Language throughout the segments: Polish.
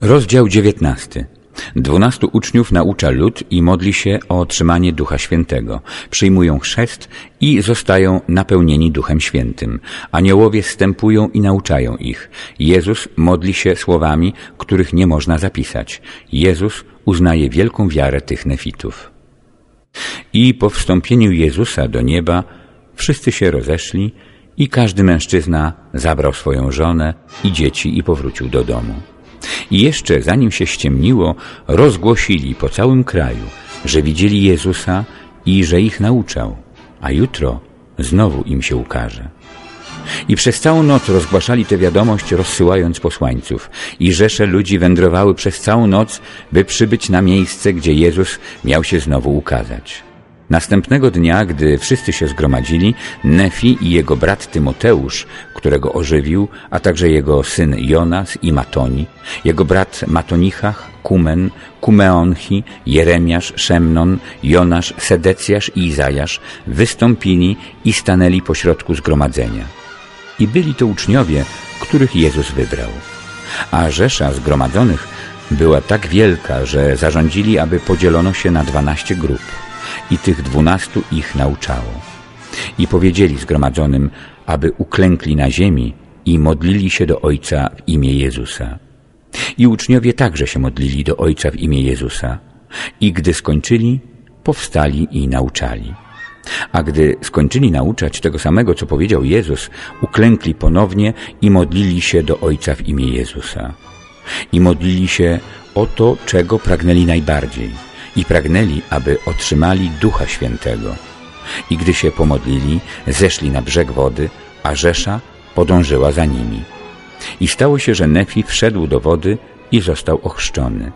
Rozdział dziewiętnasty. Dwunastu uczniów naucza lud i modli się o otrzymanie Ducha Świętego. Przyjmują chrzest i zostają napełnieni Duchem Świętym. Aniołowie wstępują i nauczają ich. Jezus modli się słowami, których nie można zapisać. Jezus uznaje wielką wiarę tych nefitów. I po wstąpieniu Jezusa do nieba wszyscy się rozeszli i każdy mężczyzna zabrał swoją żonę i dzieci i powrócił do domu. I jeszcze zanim się ściemniło, rozgłosili po całym kraju, że widzieli Jezusa i że ich nauczał, a jutro znowu im się ukaże. I przez całą noc rozgłaszali tę wiadomość, rozsyłając posłańców. I rzesze ludzi wędrowały przez całą noc, by przybyć na miejsce, gdzie Jezus miał się znowu ukazać. Następnego dnia, gdy wszyscy się zgromadzili, Nefi i jego brat Tymoteusz, którego ożywił, a także jego syn Jonas i Matoni, jego brat Matonichach, Kumen, Kumeonchi, Jeremiasz, Szemnon, Jonasz, Sedecjasz i Izajasz wystąpili i stanęli pośrodku zgromadzenia. I byli to uczniowie, których Jezus wybrał. A rzesza zgromadzonych była tak wielka, że zarządzili, aby podzielono się na dwanaście grup i tych dwunastu ich nauczało. I powiedzieli zgromadzonym, aby uklękli na ziemi i modlili się do Ojca w imię Jezusa. I uczniowie także się modlili do Ojca w imię Jezusa. I gdy skończyli, powstali i nauczali. A gdy skończyli nauczać tego samego, co powiedział Jezus, uklękli ponownie i modlili się do Ojca w imię Jezusa. I modlili się o to, czego pragnęli najbardziej – i pragnęli, aby otrzymali Ducha Świętego. I gdy się pomodlili, zeszli na brzeg wody, a Rzesza podążyła za nimi. I stało się, że Nefi wszedł do wody i został ochrzczony.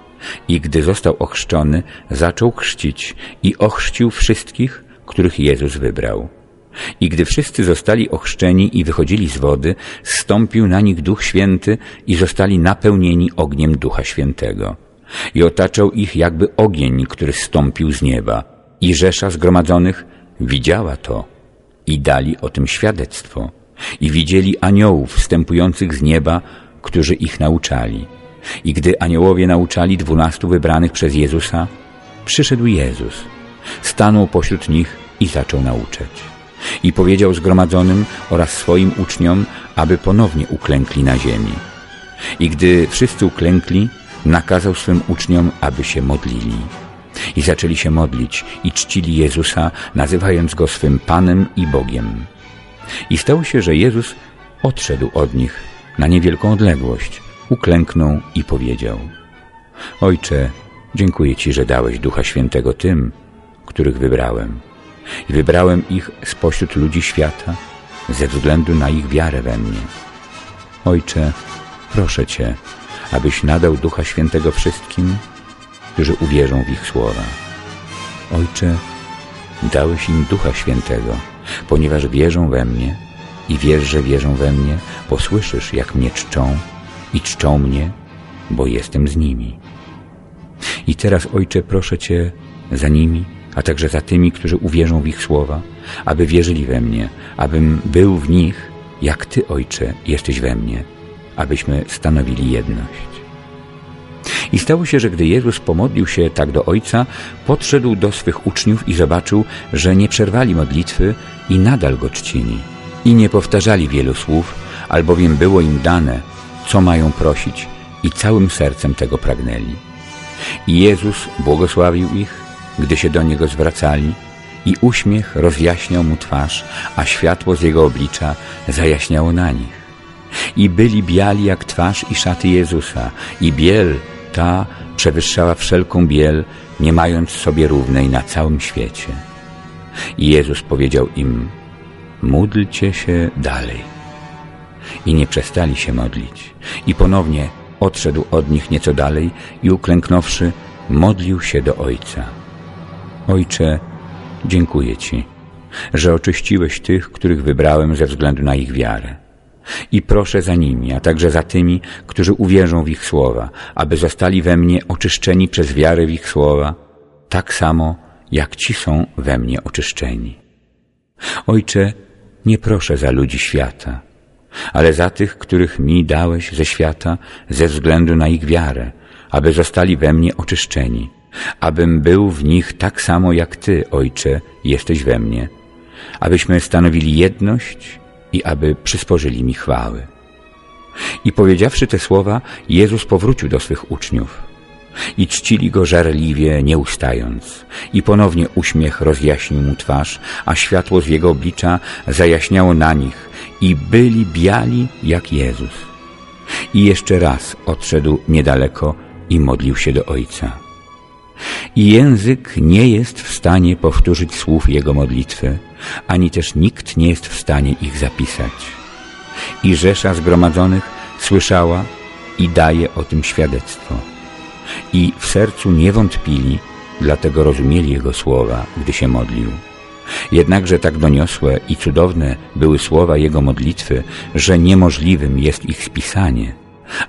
I gdy został ochrzczony, zaczął chrzcić i ochrzcił wszystkich, których Jezus wybrał. I gdy wszyscy zostali ochrzczeni i wychodzili z wody, zstąpił na nich Duch Święty i zostali napełnieni ogniem Ducha Świętego i otaczał ich jakby ogień, który stąpił z nieba. I rzesza zgromadzonych widziała to i dali o tym świadectwo. I widzieli aniołów wstępujących z nieba, którzy ich nauczali. I gdy aniołowie nauczali dwunastu wybranych przez Jezusa, przyszedł Jezus, stanął pośród nich i zaczął nauczać. I powiedział zgromadzonym oraz swoim uczniom, aby ponownie uklękli na ziemi. I gdy wszyscy uklękli, nakazał swym uczniom, aby się modlili. I zaczęli się modlić i czcili Jezusa, nazywając Go swym Panem i Bogiem. I stało się, że Jezus odszedł od nich na niewielką odległość, uklęknął i powiedział Ojcze, dziękuję Ci, że dałeś Ducha Świętego tym, których wybrałem. I wybrałem ich spośród ludzi świata ze względu na ich wiarę we mnie. Ojcze, proszę Cię, abyś nadał Ducha Świętego wszystkim, którzy uwierzą w ich słowa. Ojcze, dałeś im Ducha Świętego, ponieważ wierzą we mnie i wiesz, że wierzą we mnie, bo słyszysz, jak mnie czczą i czczą mnie, bo jestem z nimi. I teraz, Ojcze, proszę Cię za nimi, a także za tymi, którzy uwierzą w ich słowa, aby wierzyli we mnie, abym był w nich, jak Ty, Ojcze, jesteś we mnie, abyśmy stanowili jedność. I stało się, że gdy Jezus pomodlił się tak do Ojca, podszedł do swych uczniów i zobaczył, że nie przerwali modlitwy i nadal go czcili. I nie powtarzali wielu słów, albowiem było im dane, co mają prosić i całym sercem tego pragnęli. I Jezus błogosławił ich, gdy się do Niego zwracali i uśmiech rozjaśniał mu twarz, a światło z Jego oblicza zajaśniało na nich i byli biali jak twarz i szaty Jezusa i biel ta przewyższała wszelką biel, nie mając sobie równej na całym świecie. I Jezus powiedział im, módlcie się dalej. I nie przestali się modlić. I ponownie odszedł od nich nieco dalej i uklęknąwszy, modlił się do Ojca. Ojcze, dziękuję Ci, że oczyściłeś tych, których wybrałem ze względu na ich wiarę i proszę za nimi, a także za tymi, którzy uwierzą w ich słowa, aby zostali we mnie oczyszczeni przez wiarę w ich słowa, tak samo jak ci są we mnie oczyszczeni. Ojcze, nie proszę za ludzi świata, ale za tych, których mi dałeś ze świata ze względu na ich wiarę, aby zostali we mnie oczyszczeni, abym był w nich tak samo jak Ty, Ojcze, jesteś we mnie, abyśmy stanowili jedność i aby przysporzyli mi chwały. I powiedziawszy te słowa, Jezus powrócił do swych uczniów i czcili go żarliwie, nie ustając. I ponownie uśmiech rozjaśnił mu twarz, a światło z jego oblicza zajaśniało na nich i byli biali jak Jezus. I jeszcze raz odszedł niedaleko i modlił się do Ojca. I język nie jest w stanie powtórzyć słów jego modlitwy, ani też nikt nie jest w stanie ich zapisać. I rzesza zgromadzonych słyszała i daje o tym świadectwo. I w sercu nie wątpili, dlatego rozumieli jego słowa, gdy się modlił. Jednakże tak doniosłe i cudowne były słowa jego modlitwy, że niemożliwym jest ich spisanie,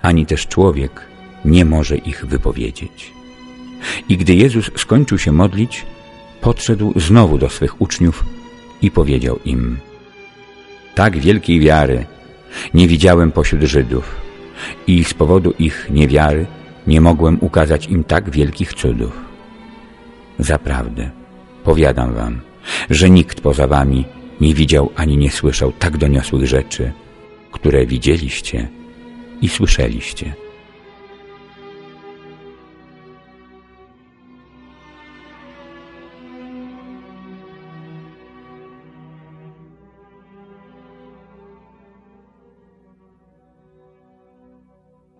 ani też człowiek nie może ich wypowiedzieć. I gdy Jezus skończył się modlić, podszedł znowu do swych uczniów i powiedział im Tak wielkiej wiary nie widziałem pośród Żydów i z powodu ich niewiary nie mogłem ukazać im tak wielkich cudów. Zaprawdę, powiadam wam, że nikt poza wami nie widział ani nie słyszał tak doniosłych rzeczy, które widzieliście i słyszeliście.